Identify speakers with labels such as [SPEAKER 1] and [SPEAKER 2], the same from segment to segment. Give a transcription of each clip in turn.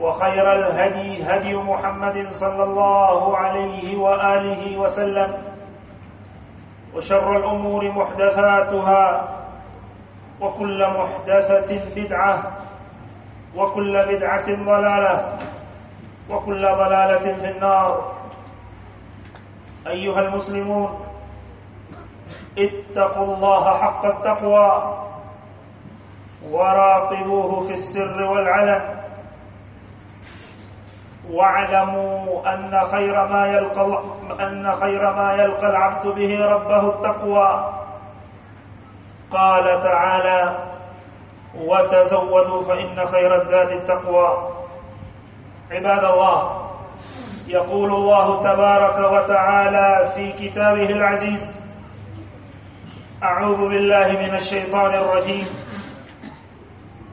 [SPEAKER 1] وخير الهدي هدي محمد صلى الله عليه وآله وسلم وشر الأمور محدثاتها وكل محدثة بدعة وكل بدعة ضلالة وكل ضلالة في النار. أيها المسلمون اتقوا الله حق التقوى وراقبوه في السر والعلن. واعلموا أن خير ما يلقى أن خير ما يلقى العبد به ربه التقوى. قال تعالى وتزودوا فإن خير الزاد التقوى. عباد الله يقول الله تبارك وتعالى في كتابه العزيز أعوذ بالله من الشيطان الرجيم.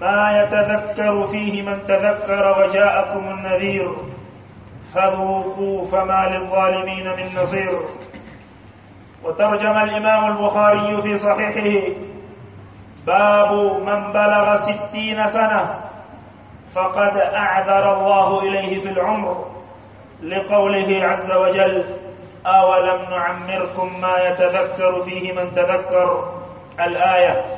[SPEAKER 1] ما يتذكر فيه من تذكر وجاءكم النذير فذوقوا فما للظالمين من نصير. وترجم الإمام البخاري في صحيحه باب من بلغ ستين سنة فقد أعذر الله إليه في العمر لقوله عز وجل أولم نعمركم ما يتذكر فيه من تذكر؟ الآية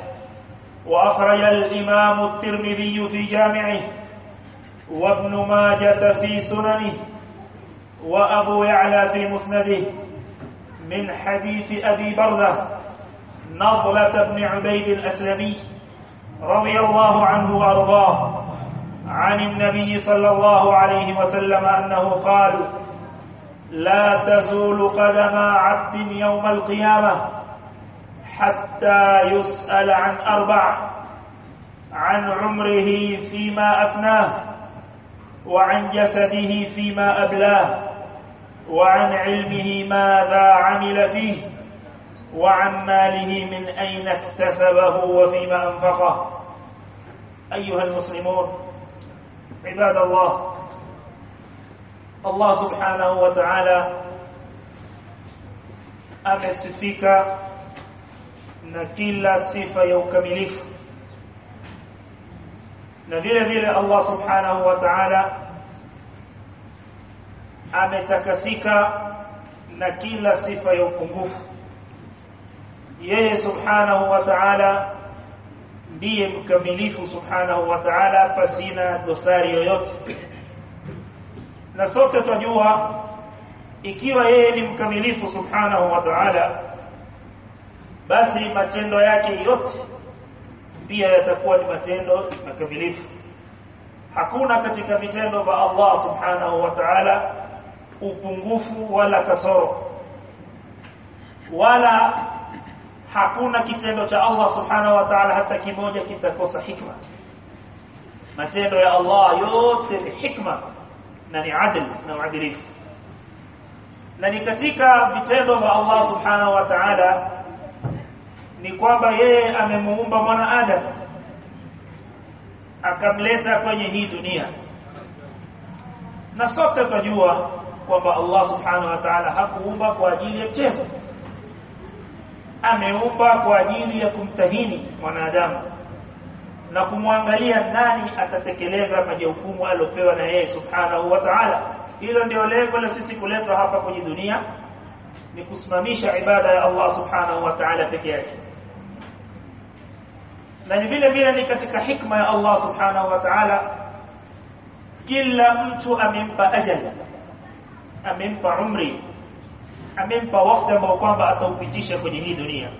[SPEAKER 1] وأخرج الإمام الترمذي في جامعه وابن ماجة في سننه وأبو يعلى في مسنده من حديث أبي برزة نضلة بن عبيد الأسلمي رضي الله عنه وأرضاه عن النبي صلى الله عليه وسلم أنه قال لا تزول قدم عبد يوم القيامة حتى يسأل عن أربع عن عمره فيما أفناه وعن جسده فيما أبلاه وعن علمه ماذا عمل فيه وعن ماله من أين اكتسبه وفيما أنفقه. أيها المسلمون عباد الله الله سبحانه وتعالى amesifika na kila sifa ya ukamilifu. Na vile vile Allah subhanahu wa ta'ala ametakasika na kila sifa ya upungufu. Yeye subhanahu wa ta'ala ndiye mkamilifu subhanahu wa ta'ala pasina dosari yoyote. Na sote tunajua ikiwa yeye ni mkamilifu subhanahu wa ta'ala basi matendo yake yote pia yatakuwa ni matendo makamilifu. Hakuna katika vitendo vya Allah subhanahu wa ta'ala upungufu wala kasoro. Wala hakuna kitendo cha Allah subhanahu wa ta'ala hata kimoja kitakosa hikma. Matendo ya Allah yote ni hikma na ni adl na uadilifu. Na ni katika vitendo vya Allah subhanahu wa ta'ala ni kwamba yeye amemuumba mwanadamu akamleta kwenye hii dunia. Na sote tunajua kwamba Allah subhanahu wa ta'ala hakuumba kwa ajili ya mchezo. Ameumba kwa ajili ya kumtahini mwanadamu na kumwangalia nani atatekeleza majukumu aliyopewa na yeye subhanahu wa ta'ala. Hilo ndio lengo la sisi kuletwa hapa kwenye dunia ni kusimamisha ibada ya Allah subhanahu wa ta'ala peke yake na vile vile ni katika hikma ya Allah subhanahu wa ta'ala kila mtu amempa ajali amempa umri amempa wakati ambao kwamba ataupitisha kwenye hii dunia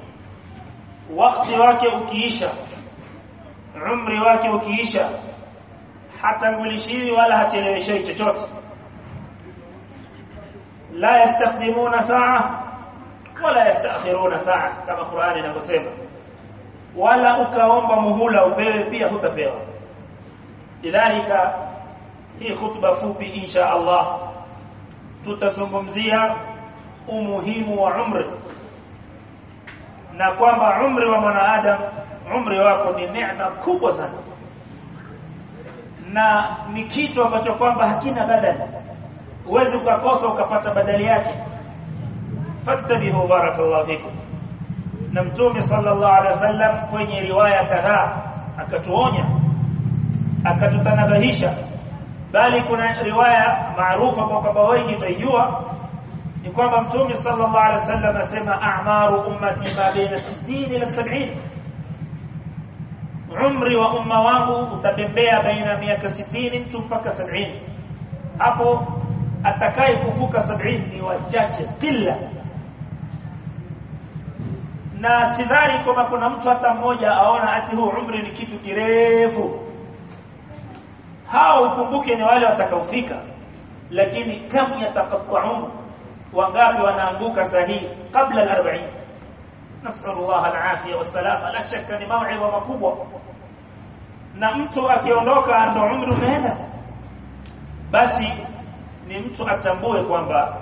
[SPEAKER 1] wakati wake ukiisha umri wake ukiisha hatangulishiwi wala hacheleweshwi chochote la yastakdimuna saa wala yastakhiruna saa kama Qur'ani inavyosema. wala ukaomba muhula upewe pia hutapewa lidhalika hii khutba fupi insha Allah tutazungumzia umuhimu wa umri. Na kwamba umri wa mwanadamu umri wako ni neema kubwa sana. Na ni kitu ambacho kwamba hakina badali huwezi ukakosa ukapata badali yake fattabihu barakallahu fikum na mtume sallallahu alaihi wasallam kwenye riwaya kadhaa akatuonya akatutanabahisha bali kuna riwaya maarufa kwa kwamba wengi taijua ni kwamba mtume sallallahu alaihi wasallam asema a'maru ummati ma baina 60 ila 70 umri wa umma wangu utabembea baina miaka 60 mtu mpaka 70 hapo atakaye kuvuka 70 ni wachache kila. Na sidhani kama kuna mtu hata mmoja aona ati huu umri ni kitu kirefu. Hao ukumbuke ni wale watakaofika lakini kam yataqatta'un wangapi wanaanguka sahihi? Kabla al-40 nasallallahu alafia wassalama la shakka ni mau'iza makubwa. Na mtu akiondoka ndo umri umeenda. Basi ni mtu atambue kwamba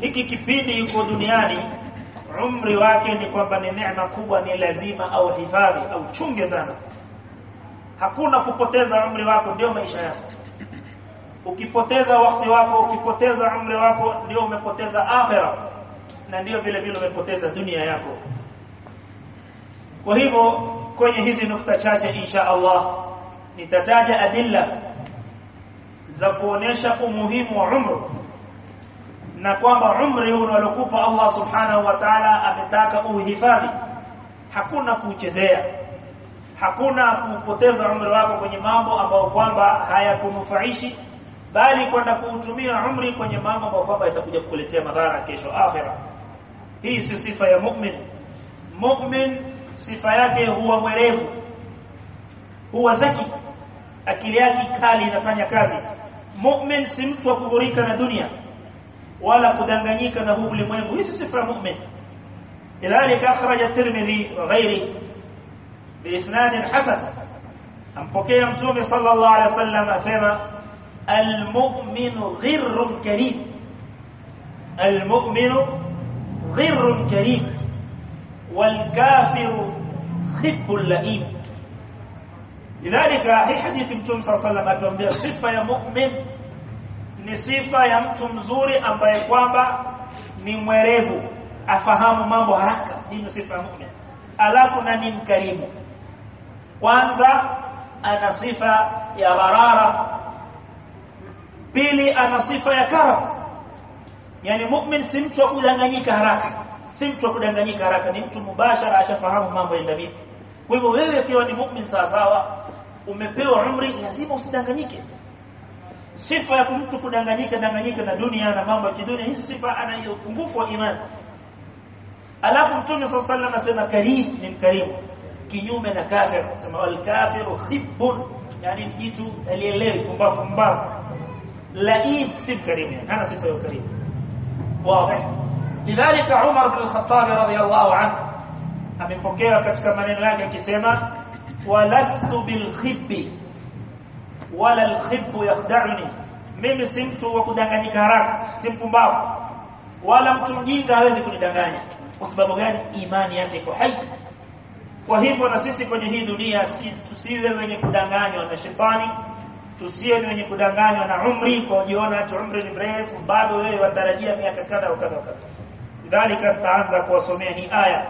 [SPEAKER 1] hiki kipindi yuko duniani umri wake ni kwamba ni neema kubwa ni lazima au hifadhi au chunge sana. Hakuna kupoteza umri wako ndio maisha yako. Ukipoteza wakati wako ukipoteza umri wako ndio umepoteza akhira na ndio vile vile umepoteza dunia yako. Kwa hivyo kwenye hizi nukta chache insha Allah nitataja adilla za kuonesha umuhimu wa umru. Na kwamba umri huu unalokupa Allah subhanahu wa ta'ala ametaka uhifadhi hakuna kuchezea hakuna kupoteza umri wako kwenye mambo ambayo kwamba hayakunufaishi bali kwenda kuutumia umri kwenye mambo ambayo kwamba itakuja kukuletea madhara kesho akhira hii si sifa ya mu'min. Mu'min sifa yake huwa mwerevu. Huwa dhaki. Akili yake kali inafanya kazi mu'min si mtu wa kughurika na dunia wala kudanganyika na huu ulimwengu hii si sifa ya mu'min lidhalika akhraj at-tirmidhi wa ghairihi بإسناد حسن أمبوكي متومي صلى الله عليه وسلم أسمى المؤمن غر كريم المؤمن غر كريم والكافر خب لئيم lidhalika hii hadithi mtume sallallahu atuambia sifa ya mu'min ni sifa ya mtu mzuri ambaye kwamba ni mwerevu afahamu mambo haraka. Hii ni sifa ya mu'min. Alafu na ni mkarimu. Kwanza ana sifa ya barara pili ana sifa ya karam. Yani mu'min si mtu wa kudanganyika haraka. Si mtu wa kudanganyika haraka ni mtu mubashara ashafahamu mambo ya ndani. Kwa hivyo wewe ukiwa ni mu'min sawa sawa umepewa umri lazima usidanganyike sifa ya mtu kudanganyika danganyika na dunia na mambo ya kidunia hii sifa ana upungufu wa imani alafu mtume sallallahu alaihi anasema karim ni mkarimu kinyume na kafir sema wal kafiru khibbun yani jitu alielewi pumbavu pumbavu laib si karimu hana sifa ya karimu wazi lidhalika Umar bin al-Khattab radiyallahu anhu amepokea katika maneno yake akisema walastu bilkhibbi wala alkhibbu yakhda'uni mimi si mtu wa kudanganyika haraka si mpumbavu. Wala mtu mjinga hawezi kunidanganya. Kwa sababu gani? Imani yake iko hai. Kwa hivyo na sisi kwenye hii dunia si tusiwe wenye kudanganywa na shetani tusiwe wenye kudanganywa na umri kwa kujiona ati umri ni mrefu bado wewe watarajia miaka kadha wa kadha dhalika tutaanza kuwasomea hii aya.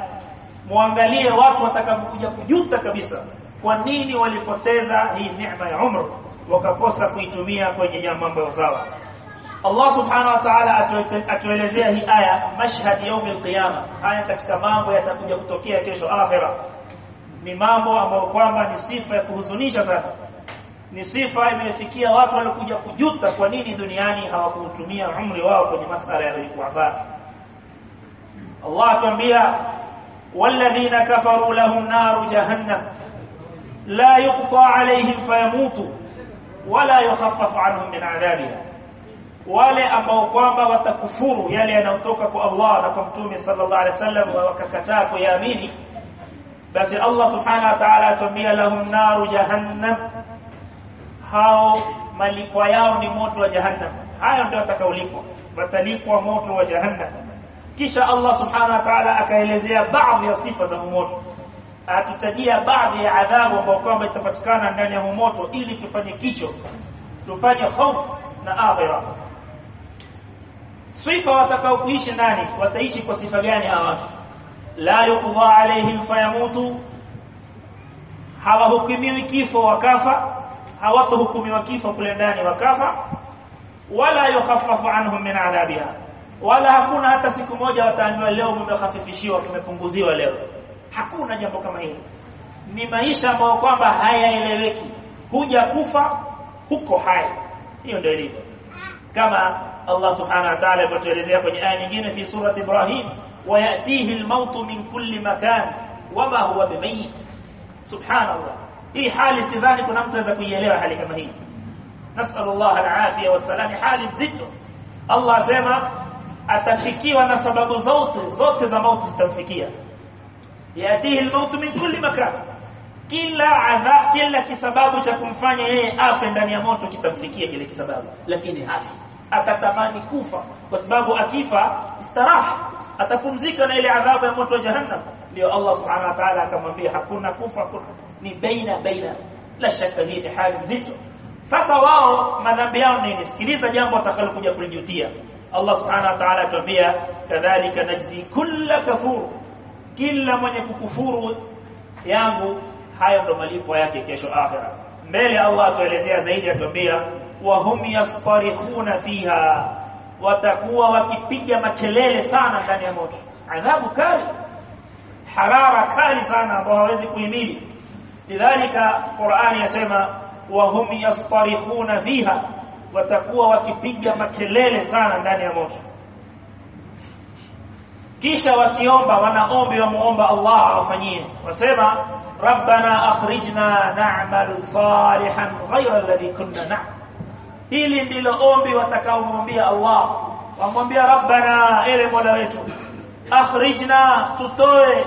[SPEAKER 1] Muangalie watu watakapokuja kujuta kabisa kwa nini walipoteza hii neema ya umru wakakosa kuitumia kwenye mambo ya sawa Allah subhanahu wa ta'ala atuelezea hii aya mashhad yaum alqiyama. Haya katika mambo yatakuja kutokea kesho akhira. Ni mambo ambayo kwamba ni sifa ya kuhuzunisha sana. Ni sifa imefikia watu walikuja kujuta kwa nini duniani hawakutumia umri wao kwenye masala ya kuadhana Allah atuambia walladhina kafaru lahum naru jahannam la yuqta alayhim fayamutu wala yukhaffafu anhum min adhabiha wale ambao kwamba watakufuru yale yanayotoka kwa Allah na kwa Mtume sallallahu alaihi wasallam wakakataa kuyaamini basi Allah subhanahu wa ta'ala atuambia lahum naru jahannam hao malipo yao ni moto wa jahannam hayo ndio watakaolipwa watalipwa moto wa jahannam kisha Allah subhanahu wa ta'ala akaelezea baadhi ya sifa za moto atutajia baadhi ya adhabu ambayo kwamba itapatikana ndani ya moto ili tufanye kicho tufanye hofu na akhira sifa watakao kuishi ndani wataishi kwa sifa gani hawa watu? La yuqwa alaihim fayamutu. Hawahukumiwi kifo wakafa hawatohukumiwa kifo kule ndani wakafa. Wala yukhaffafu anhum min adhabiha. Wala hakuna hata siku moja wataambiwa leo mmekhafifishiwa tumepunguziwa leo hakuna jambo kama hili ni maisha ambayo kwamba hayaeleweki huja kufa huko hai hiyo ndio ilivyo kama Allah subhanahu wa ta'ala alipotuelezea kwenye aya nyingine fi surati Ibrahim wayatihi al-maut min kulli makan wama huwa bimayit subhanallah hii hali sidhani kuna mtu anaweza kuielewa hali kama hii nasallallahu al-afia wassalam hali nzito Allah asema atafikiwa na sababu zote zote za mauti zitamfikia yatihi al-maut min kulli makan kila adha kila kisababu cha kumfanya yeye afe ndani ya moto kitamfikia kile kisababu lakini hafi atatamani kufa kwa sababu akifa istaraha atapumzika na ile adhabu ya moto wa jahannam ndio Allah subhanahu wa ta'ala akamwambia hakuna kufa hakuna ni baina baina la shaka hii ni hali nzito sasa wao madhambi yao nini sikiliza jambo atakalokuja kulijutia Allah subhanahu wa ta'ala atuambia kadhalika najzi kulla kafur kila mwenye kukufuru yangu hayo ndo malipo yake kesho akhira mbele Allah atuelezea zaidi atuambia wa hum yasfarihuna fiha. Watakuwa wakipiga makelele sana ndani ya moto. Adhabu kali harara kali sana ambao hawezi kuhimili. Lidhalika Qur'ani yasema wa hum yastarihuna fiha. Watakuwa wakipiga makelele sana ndani ya moto kisha wakiomba wanaombi wamuomba Allah awafanyie. Wasema rabbana akhrijna na'mal salihan ghayra alladhi kunna na'mal. Hili ndilo ombi watakaomwambia Allah. Wamwambia rabbana ewe mola wetu akhrijna tutoe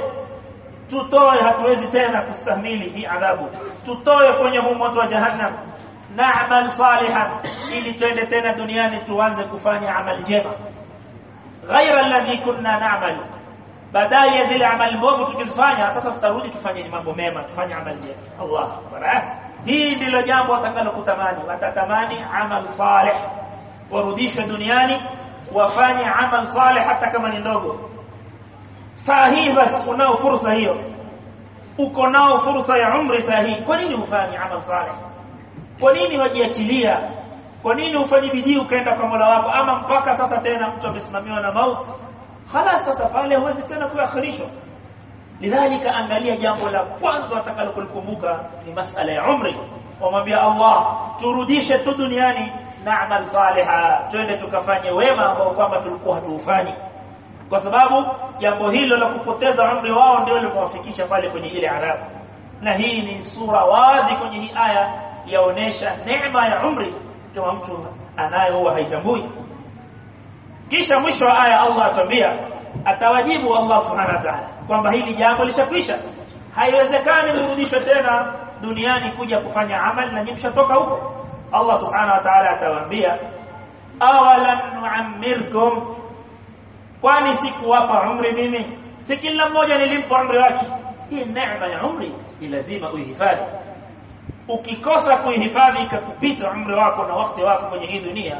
[SPEAKER 1] tutoe hatuwezi tena kustahimili hii adhabu. Tutoe kwenye moto wa jahannam na'mal salihan ili twende tena duniani tuanze kufanya amali njema ghaira alladhi kunna na'mal badala ya zile amali mbovu tukizifanya sasa tutarudi tufanye mambo mema tufanye amali njema Allah. Akbar hii ndilo jambo watakalo kutamani watatamani amal salih. Warudishwe duniani wafanye amal salih hata kama ni ndogo. Saa hii basi unao fursa hiyo. Uko nao fursa ya umri saa kwa nini ufanye amal salih? Kwa nini wajiachilia kwa nini ufanye bidii ukaenda kwa Mola wako ama mpaka sasa tena mtu amesimamiwa na mauti خلاص sasa pale huwezi tena kuakhirishwa lidhalika angalia jambo la kwanza atakalokukumbuka ni masala ya umri wamwambia Allah turudishe tu duniani na'mal saliha twende tukafanye wema ambao kwamba tulikuwa hatuufanyi kwa sababu jambo hilo la kupoteza umri wao ndio limewafikisha pale kwenye ile adhabu na hii ni sura wazi kwenye hii aya yaonesha neema ya umri kama mtu anayo haitambui. Kisha mwisho wa aya Allah atambia atawajibu Allah subhanahu wa ta'ala kwamba hili jambo lishakwisha. Haiwezekani mrudishwe tena duniani kuja kufanya amali na nyinyi huko. Allah subhanahu wa ta'ala atawaambia awalam nu'ammirkum? Kwani sikuwapa umri mimi? Si kila mmoja nilimpa umri wake. Hii neema ya umri ni lazima uihifadhi ukikosa kuihifadhi ikakupita umri wako na wakati wako kwenye hii dunia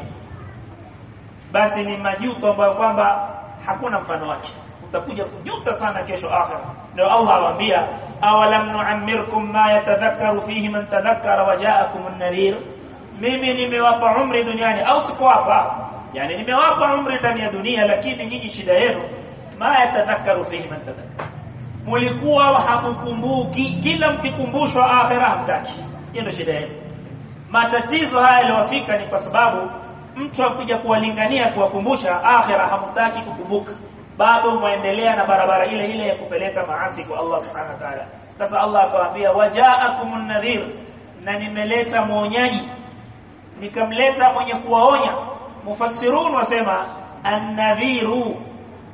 [SPEAKER 1] basi ni majuto ambayo kwamba hakuna mfano wake utakuja kujuta sana kesho akhira ndio Allah awaambia awalam nu'ammirkum ma yatadhakkaru fihi man tadhakkara wa ja'akum an-nadhir mimi nimewapa umri duniani au sikuwapa yani nimewapa umri ndani ya dunia lakini nyinyi shida yenu ma yatadhakkaru fihi man tadhakkara mulikuwa hamukumbuki kila mkikumbushwa akhira hamtaki hiyo ndio shida yetu. Matatizo haya yaliwafika ni kwa sababu mtu akija kuwalingania kuwakumbusha akhira hamtaki kukumbuka. Bado muendelea na barabara ile ile ya kupeleka maasi kwa Allah subhanahu wa ta'ala. Sasa Allah akawaambia waja'akumun nadhir na nimeleta muonyaji nikamleta mwenye kuwaonya. Mufassirun wasema an-nadhiru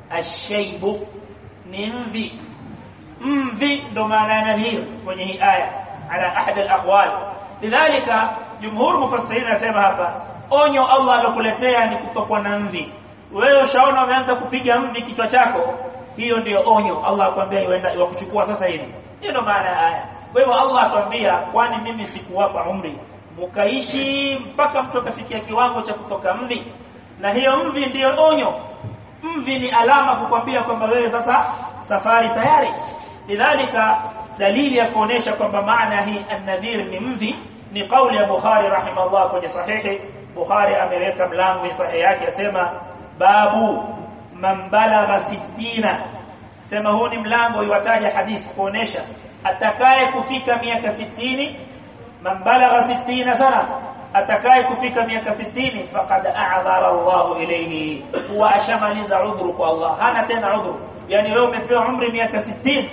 [SPEAKER 1] ash-shaybu ni mvi. Mvi ndo maana ya nadhir kwenye hii aya ala ahad al-aqwal. Lidhalika jumhur mufassirin nasema hapa onyo Allah alokuletea ni kutokwa na mvi. Wewe ushaona umeanza kupiga mvi kichwa chako hiyo ndio onyo Allah akwambia iwenda iwakuchukua sasa hivi. Hiyo ndio maana ya aya. Kwa hivyo Allah atwambia kwani mimi sikuwapa umri? Mukaishi mpaka mtu akafikia kiwango cha kutoka mvi. Na hiyo mvi ndiyo onyo. Mvi ni alama kukwambia kwamba wewe sasa safari tayari. Lidhalika dalili ya kuonesha kwamba maana hii an-nadhir ni mvi ni kauli ya Bukhari rahimahullah kwenye sahihi Bukhari ameweka mlango kwenye sahihi yake asema babu man balagha sittina sema huu ni mlango iwataja hadithi kuonesha atakaye kufika miaka sitini man balagha sittina sana atakaye kufika miaka sitini faqad a'dhara Allah ilayhi huwa ashamaliza udhuru kwa Allah hana tena udhuru yani wewe umepewa umri miaka sitini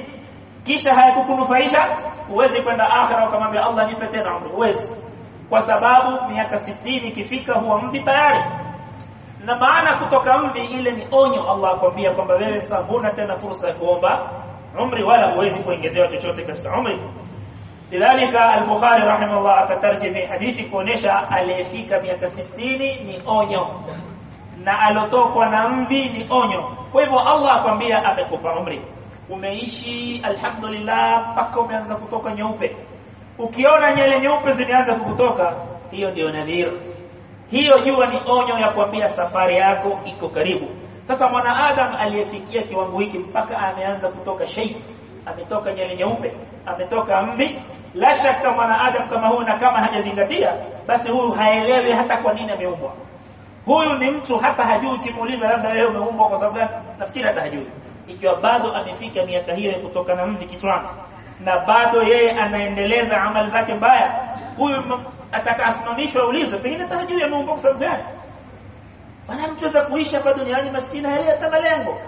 [SPEAKER 1] kisha hayakukunufaisha huwezi kwenda akhira ukamwambia Allah nipe tena umri. Huwezi. Kwa sababu miaka sitini ikifika huwa mvi tayari. Na maana kutoka mvi ile ni onyo Allah akwambia kwamba wewe sasa huna tena fursa ya kuomba umri wala huwezi kuongezewa chochote katika umri. Lidhalika al-Bukhari rahimahullah akatarjimi hadithi kuonesha aliyefika miaka 60 ni onyo. Na alotokwa na mvi ni onyo. Kwa hivyo Allah akwambia amekupa umri umeishi alhamdulillah mpaka umeanza kutoka nyeupe. Ukiona nyele nyeupe zimeanza kukutoka hiyo ndio nadhir. Hiyo jua ni onyo ya kuambia safari yako iko karibu. Sasa mwanaadam aliyefikia kiwango hiki mpaka ameanza kutoka sheikh ametoka nyele nyeupe ametoka mvi la shaka mwanaadam kama huyu na kama hajazingatia basi huyu haelewi hata kwa nini ameumbwa. Huyu ni mtu hata hajui kimuuliza labda wewe umeumbwa kwa sababu gani nafikiri hata hajui ikiwa bado amefika miaka hiyo ya kutoka na mvi kichwani. Na bado yeye anaendeleza amali zake mbaya huyu atakasimamishwa ulizo pengine tahajui ameomba kwa sababu gani. Bana mtu aweza kuishi hapa duniani maskini hali hata malengo.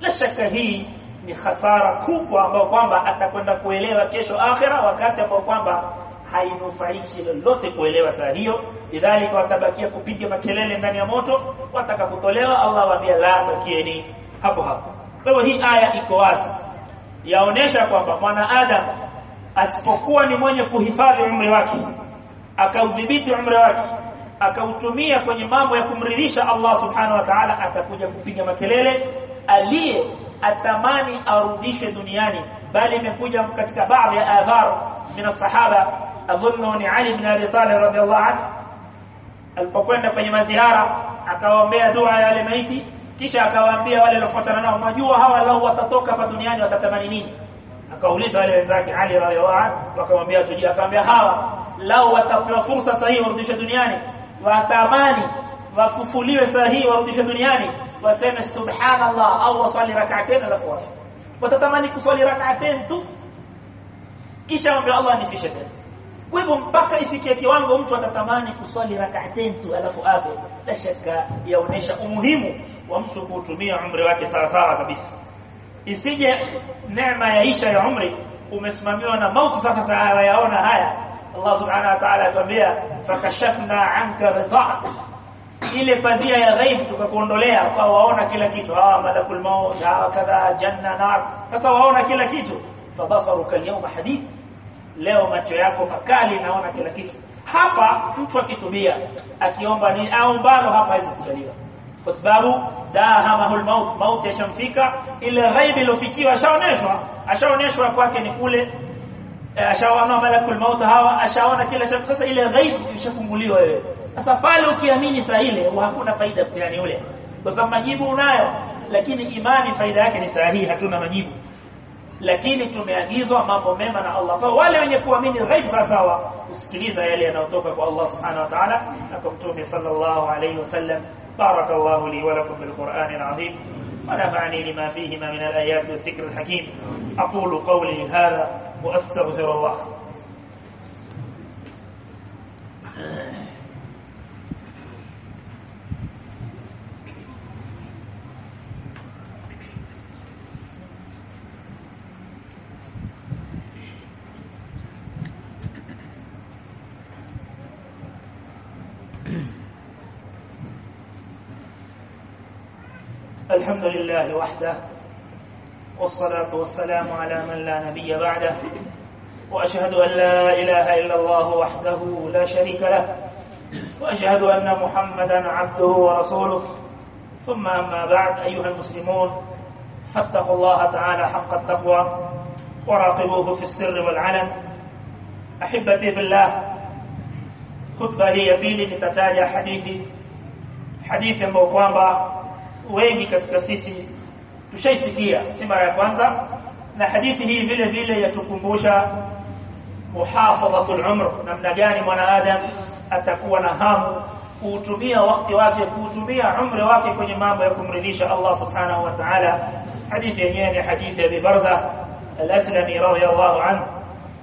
[SPEAKER 1] La shaka hii ni hasara kubwa ambayo kwamba atakwenda kuelewa kesho akhira wakati ambao kwamba hainufaishi lolote kuelewa saa hiyo. Lidhalika watabakia kupiga makelele ndani ya moto watakapotolewa Allah waambia la bakieni hapo hapo kwa hii aya iko wazi. Yaonesha kwamba mwanadamu asipokuwa ni mwenye kuhifadhi umri wake akaudhibiti umri wake akautumia kwenye mambo ya kumridhisha Allah subhanahu wa ta'ala atakuja kupiga makelele aliye atamani arudishwe duniani bali imekuja katika baadhi ya adhar min sahaba adhunnu ni Ali ibn Abi Talib radhiyallahu anhu alipokwenda kwenye maziara akaombea dua ya wale maiti kisha akawaambia wale waliofuatana nao majua hawa lao watatoka hapa duniani watatamani nini? Akauliza wale wenzake Ali radhiallahu anhu wakamwambia tujia akamwambia hawa lao watapewa fursa sahihi warudishe duniani watamani wafufuliwe sahihi warudishe duniani waseme subhanallah au wasali rak'atain alafu watatamani kuswali rak'atain tu. Kisha mwambie Allah nifishe tena kwa hivyo mpaka ifikie kiwango mtu atatamani kuswali rak'atain tu alafu afe la shaka yaonesha umuhimu wa mtu kutumia umri wake sawa sawa kabisa isije neema ya isha ya umri umesimamiwa na mauti sasa saa yaona haya Allah subhanahu wa ta'ala atuambia fakashafna anka ghita ile fazia ya ghaib tukakuondolea kwa waona kila kitu ah malakul maut ah kadha janna nar sasa waona kila kitu fabasaruka al-yawma hadid leo macho yako makali naona kila kitu. Hapa mtu akitubia akiomba ni au bado hapa hawezi kujaliwa kwa sababu dahamahul maut maut yashamfika ile ghaibi lofikiwa ashaoneshwa ashaoneshwa kwake ni kule ashaona malakul maut hawa ashaona kila kitu sasa ile ghaibi ishafunguliwa wewe. Sasa pale ukiamini saa ile hakuna faida mtihani ule. Kwa sababu majibu unayo lakini imani faida yake ni sahihi hatuna majibu lakini tumeagizwa mambo mema na Allah kwa wale wenye kuamini ghaib sawa kusikiliza yale yanayotoka kwa Allah subhanahu wa ta'ala na kwa mtume sallallahu alayhi wasallam barakallahu li wa lakum bil qur'anil azim ونفعني لما فيهما من الآيات والذكر الحكيم أقول قولي هذا وأستغفر الله الحمد لله وحده والصلاة والسلام على من لا نبي بعده وأشهد أن لا إله إلا الله وحده لا شريك له وأشهد أن محمدا عبده ورسوله. ثم أما بعد أيها المسلمون فاتقوا الله تعالى حق التقوى وراقبوه في السر والعلن. أحبتي في الله خطبة هي pili nitataja hadithi hadithi ambayo kwamba wengi katika sisi tushaisikia si mara ya kwanza na hadithi hii vile vile yatukumbusha muhafadhatul umr namna gani mwanadamu atakuwa na hamu kuutumia wakati wake kuutumia umri wake kwenye mambo ya kumridhisha Allah subhanahu wa ta'ala hadithi yenyewe ni hadithi ya Barza al-Aslami radiyallahu anhu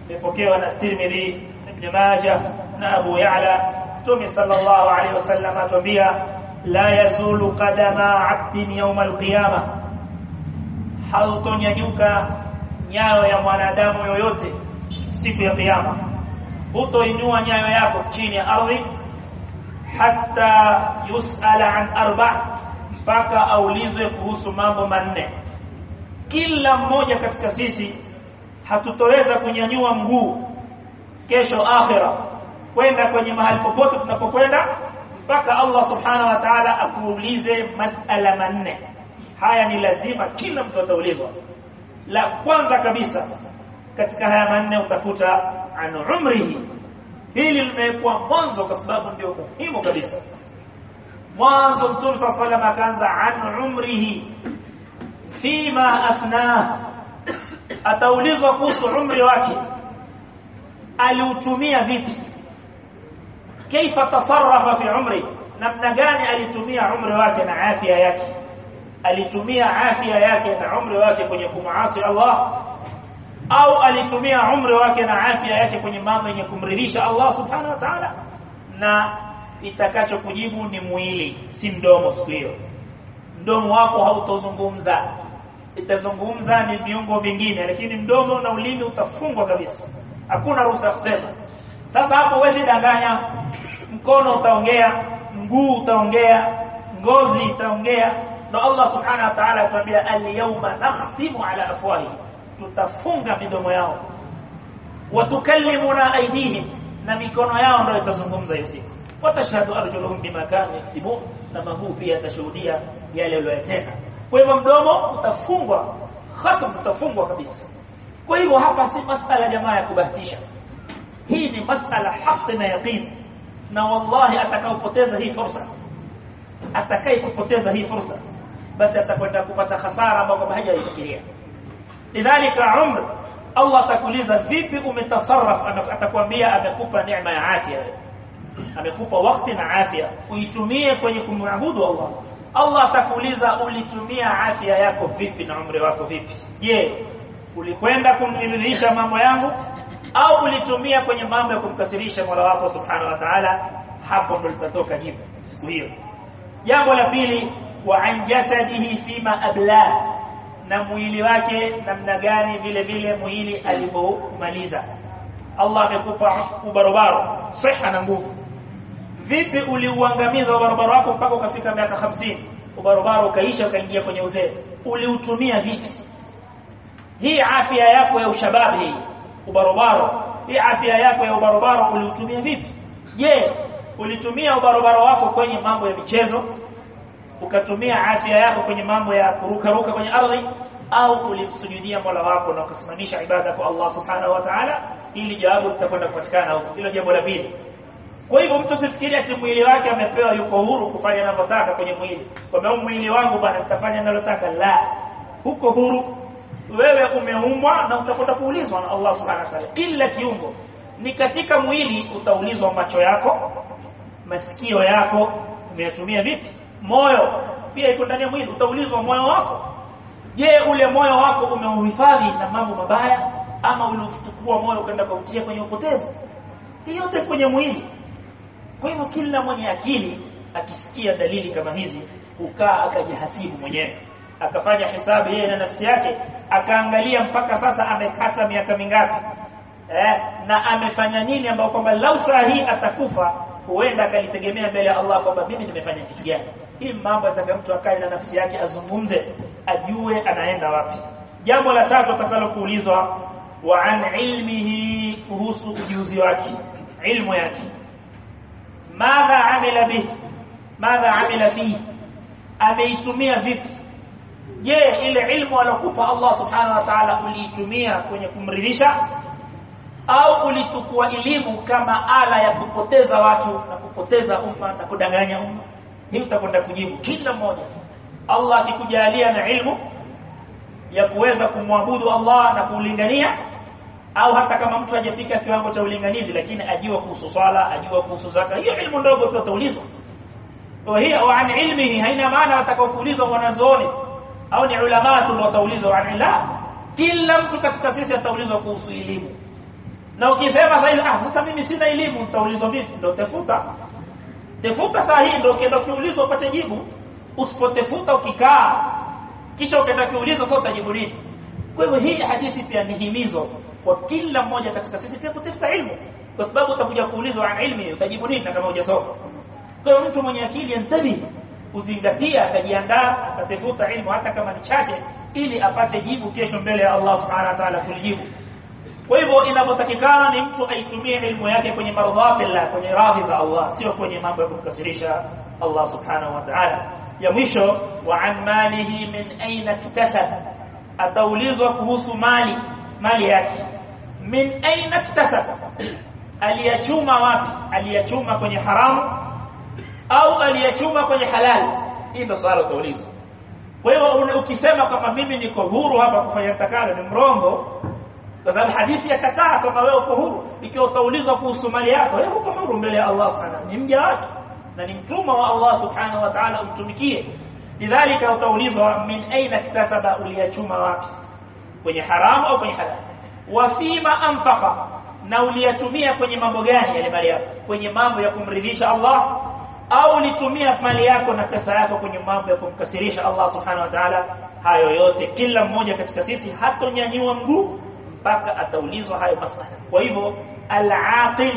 [SPEAKER 1] ipokewa na Tirmidhi Ibn Majah na Abu Ya'la Mtume sallallahu alayhi wasallam atuambia la yazulu qadama 'abdin yawm al-qiyamah hautonyanyuka nyayo ya mwanadamu yoyote siku ya kiyama. Hutoinua nyayo yako chini ya ardhi hatta yusala an arba mpaka aulizwe kuhusu mambo manne. Kila mmoja katika sisi hatutoweza kunyanyua mguu kesho akhira kwenda kwenye mahali popote tunapokwenda mpaka Allah subhanahu wa ta'ala akuulize masala manne. Haya ni lazima kila mtu ataulizwa. La kwanza kabisa katika haya manne utakuta an umrihi. Hili limekuwa mwanzo kwa sababu ndio muhimu kabisa. Mwanzo mtume sala alayhi akaanza an umrihi fima afna ataulizwa kuhusu umri wake. Aliutumia vipi? Kaifa tasarrafa fi umri namna gani alitumia umri wake na afya yake alitumia afya yake na umri wake kwenye kumaasi Allah au alitumia umri wake na afya yake kwenye mambo yenye kumridhisha Allah subhanahu wa ta'ala na itakachokujibu ni mwili si mdomo siku hiyo. Mdomo wako hautozungumza. Itazungumza ni viungo vingine lakini mdomo na ulimi utafungwa kabisa. Hakuna ruhusa kusema. Sasa hapo wewe danganya mkono utaongea mguu utaongea ngozi itaongea na Allah subhanahu wa ta'ala atuambia al-yawma nakhtimu ala afwahi tutafunga midomo yao watukallimuna aydihim na mikono yao ndio itazungumza hiyo siku watashhadu arjuluhum bima kanu yaksibun na maguu pia yatashuhudia yale waliyotenda kwa hivyo mdomo utafungwa khatam utafungwa kabisa kwa hivyo hapa si masala jamaa ya kubahatisha hii ni masala haki na yaqin na wallahi atakaopoteza hii fursa atakaye kupoteza hii fursa basi atakwenda kupata hasara ambayo kama hajaifikiria lidhalika umr Allah atakuuliza vipi umetasarraf atakwambia amekupa neema ya afya amekupa wakati na afya uitumie kwenye kumwabudu Allah Allah atakuuliza ulitumia afya yako vipi na umri wako vipi je ulikwenda kumridhisha mambo yangu au ulitumia kwenye mambo ya kumkasirisha Mola wako Subhanahu wa Ta'ala hapo ndo litatoka jibu siku hiyo. Jambo la pili wa an jasadihi fima abla na mwili wake namna gani vile vile mwili alipomaliza. Allah amekupa ubarobaro siha na nguvu. Vipi uliuangamiza ubarobaro wako mpaka ukafika miaka 50 ubarobaro ukaisha ukaingia kwenye uzee. Uliutumia vipi? Hii afya yako ya ushababi hii ubarobaro. Hii afya yako ya ubarobaro uliutumia vipi? Je ulitumia ubarobaro wako kwenye mambo ya michezo? Ukatumia afya yako kwenye mambo ya kuruka ruka kwenye ardhi? Au ulimsujudia Mola wako na ukasimamisha ibada kwa Allah Subhanahu wa Ta'ala ili jawabu litakwenda kupatikana huko. Hilo jambo la pili. Kwa hivyo mtu sifikiri ati mwili wake amepewa yuko huru kufanya anavyotaka kwenye mwili. Kwa maana mwili wangu bwana nitafanya ninalotaka. La. Huko huru wewe umeumbwa na utakwenda kuulizwa na Allah Subhanahu wa Ta'ala. Kila kiungo. Ni katika mwili utaulizwa macho yako masikio yako umeyatumia vipi? Moyo. Pia iko ndani ya mwili utaulizwa moyo wako. Je ule moyo wako umeuhifadhi na mambo mabaya? Ama ulifutukua moyo ukaenda kautia kwenye upotevu yote kwenye mwili. Kwa hivyo kila mwenye akili akisikia dalili kama hizi ukaa akajihasibu mwenyewe akafanya hisabu yeye na nafsi yake akaangalia mpaka sasa amekata miaka mingapi eh, na amefanya nini ambao kwamba lau saa hii atakufa huenda akalitegemea mbele ya Allah kwamba mimi nimefanya kitu gani. Hii mambo ataka mtu akae na nafsi yake azungumze ajue anaenda wapi. Jambo la tatu atakalo kuulizwa wa an ilmihi kuhusu ujuzi wake ilmu yake. Madha amila bihi madha amila fihi ameitumia vipi je ile ilmu alokupa Allah subhanahu wa ta'ala uliitumia kwenye kumridhisha? Au ulitukua elimu kama ala ya kupoteza watu na kupoteza umma na kudanganya umma? Hii utakwenda kujibu kila mmoja. Allah akikujalia na ilmu ya kuweza kumwabudu Allah na kuulingania au hata kama mtu hajafika kiwango cha ulinganizi lakini ajua kuhusu swala ajua kuhusu zaka hiyo ilmu ndogo tu utaulizwa. Kwa hiyo wa an ilmihi haina maana watakaokuulizwa wanazuoni au ni ulama wataulizwa an la kila mtu katika sisi ataulizwa kuhusu elimu. Na ukisema sasa ah sasa mimi sina elimu utaulizwa vipi? Ndio tafuta tafuta saa hii ndio ukienda kiulizwa upate jibu. Usipotefuta ukikaa kisha ukaenda kiulizwa sasa utajibu nini? Kwa hivyo hii hadithi pia ni himizo kwa kila mmoja katika sisi pia kutafuta ilmu. Kwa sababu utakuja kuulizwa an ilmi utajibu nini kama hujasoma? Kwa mtu mwenye akili antabi uzingatia atajiandaa atatafuta ilmu hata kama ni chache ili apate jibu kesho mbele ya Allah subhanahu wa ta'ala kulijibu kwa hivyo inapotakikana ni mtu aitumie elimu yake kwenye maradhati Allah kwenye radhi za Allah sio kwenye mambo ya kumkasirisha Allah subhanahu wa ta'ala ya mwisho wa an malihi min aina iktasab ataulizwa kuhusu mali mali yake min aina iktasab aliyachuma wapi aliyachuma kwenye haramu au aliyachuma kwenye halali? Hii ndio swala utaulizwa kwa hiyo ukisema kama mimi niko huru hapa kufanya mtakalo ni mrongo kwa sababu hadithi yakataa kama wewe uko huru ikiwa utaulizwa kuhusu mali yako wewe uko huru mbele ya Allah subhanahu ni mja wake na ni mtumwa wa Allah subhanahu wa ta'ala umtumikie. Lidhalika utaulizwa min aina kitasaba uliyachuma wapi? Kwenye haramu au kwenye halali? Wa fima anfaqa na uliyatumia kwenye mambo gani yale mali yako? Kwenye mambo ya kumridhisha Allah au litumia mali yako na pesa yako kwenye mambo ya kumkasirisha Allah subhanahu wa ta'ala hayo yote kila mmoja katika sisi hatonyanyua mguu mpaka ataulizwa hayo masala kwa hivyo al-aqil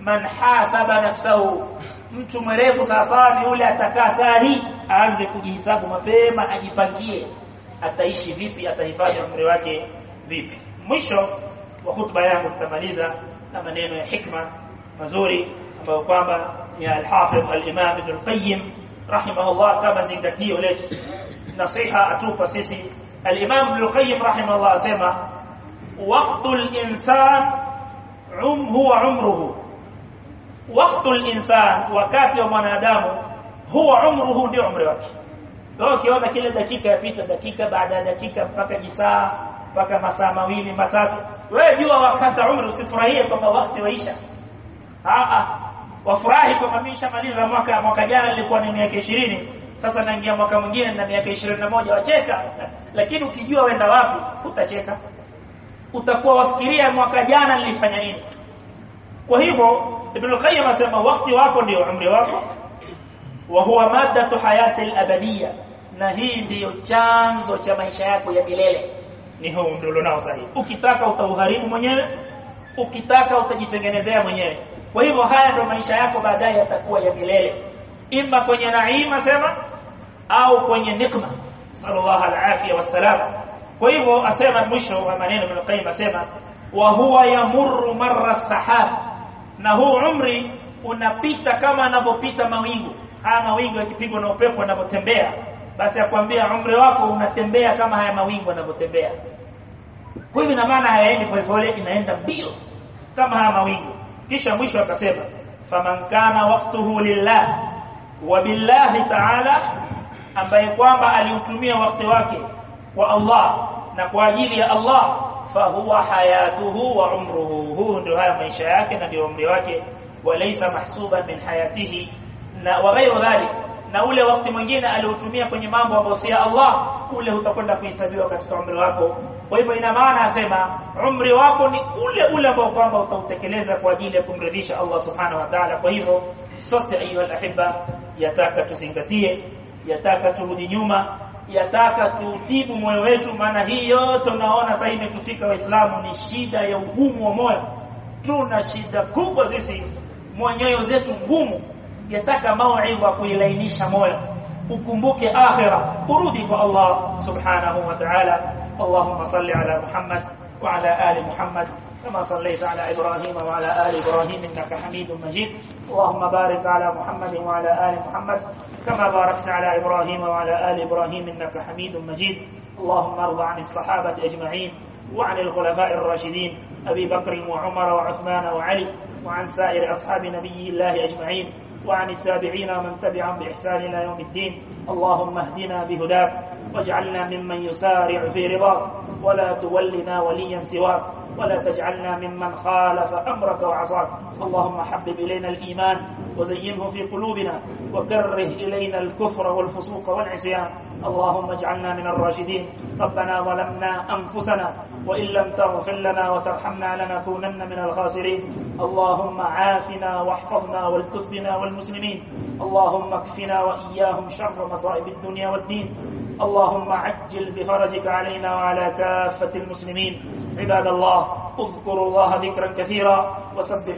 [SPEAKER 1] man hasaba nafsahu mtu mwerevu sawasawa ni yule atakaa sari aanze kujihisabu mapema ajipangie ataishi vipi atahifadhi umri wake vipi. Mwisho wa hutuba yangu tutamaliza na maneno ya hikma mazuri ambayo kwamba الحافظ الإمام ابن القيم رحمه الله كما زنجتي وليت نصيحة أتوفى سيسي الإمام ابن القيم رحمه الله سيما وقت الإنسان عم هو عمره وقت الإنسان وكات يوم نادام هو عمره دي عمرك. لو كيوانا كلا دكيكة بيتا دكيكة بعد دكيكة بقى جساء بقى مساء مويني متاتو ويجوا وقت عمره سترهيه بقى وقت وإيشه wafurahi kwamba mimi nishamaliza mwaka. Mwaka jana nilikuwa ni miaka 20 sasa naingia mwaka mwingine na miaka 21 wacheka. Lakini ukijua wenda wapi utacheka. Utakuwa wafikiria mwaka jana nilifanya nini. Kwa hivyo ibn al-qayyim asema wakati wako ndio umri wako. Wa huwa maddatu hayati al-abadiyya. Na hii ndiyo chanzo cha maisha yako ya milele. Ni huu ndio ulionao sahihi ukitaka utauharibu mwenyewe. Ukitaka utajitengenezea mwenyewe kwa hivyo haya ndio maisha yako baadaye yatakuwa ya milele. Imma kwenye naima sema au kwenye nikma sallallahu alaihi wasallam. Kwa hivyo asema mwisho wa maneno Ibn Qayyim asema wa huwa yamurru marra sahab. Na huu umri unapita kama anavyopita mawingu. Haya mawingu yakipigwa na upepo yanapotembea basi akwambia umri wako unatembea kama haya mawingu yanapotembea kwa hivyo na maana hayaendi polepole inaenda mbio kama haya mawingu kisha mwisho akasema faman kana waqtuhu lillah wa billahi ta'ala ambaye kwamba aliutumia wakati wake kwa Allah na kwa ajili ya Allah fahuwa hayatuhu wa umruhu huu ndio haya maisha yake na ndio umri wake walaysa mahsuban min hayatihi na wa ghayru dhalik na ule wakati mwingine aliotumia kwenye mambo ambayo si ya Allah ule utakwenda kuhesabiwa katika umri wako kwa hivyo ina maana asema umri wako ni ule ule ambao kwamba utautekeleza kwa ajili ya kumridhisha Allah subhanahu wa ta'ala. Kwa hivyo sote ayu alahibba yataka tuzingatie yataka turudi nyuma yataka tutibu moyo wetu. Maana hii yote unaona sasa imetufika waislamu ni shida ya ugumu wa moyo. Tuna shida kubwa sisi moyo zetu ngumu. Yataka mauidha kuilainisha moyo. Ukumbuke akhira urudi kwa Allah subhanahu wa ta'ala اللهم صل على محمد وعلى آل محمد كما صليت على إبراهيم وعلى آل إبراهيم إنك حميد مجيد. اللهم بارك على محمد وعلى آل محمد كما باركت على إبراهيم وعلى آل إبراهيم إنك حميد مجيد. اللهم ارض عن الصحابة أجمعين وعن الخلفاء الراشدين أبي بكر وعمر وعثمان وعلي وعن سائر أصحاب نبي الله أجمعين وعن التابعين ومن تبعهم بإحسان إلى يوم الدين. اللهم اهدنا بهداك واجعلنا ممن يسارع في رضاك ولا تولنا وليا سواك ولا تجعلنا ممن خالف أمرك وعصاك اللهم حبب إلينا الإيمان وزينه في قلوبنا وكره إلينا الكفر والفسوق والعصيان. اللهم اجعلنا من الراشدين. ربنا ظلمنا أنفسنا وإن لم تغفر لنا وترحمنا لنكونن من الخاسرين. اللهم عافنا واحفظنا والتف بنا والمسلمين. اللهم اكفنا وإياهم شر مصائب الدنيا والدين. اللهم عجل بفرجك علينا وعلى كافة المسلمين. عباد الله اذكروا الله ذكرا كثيرا وسبح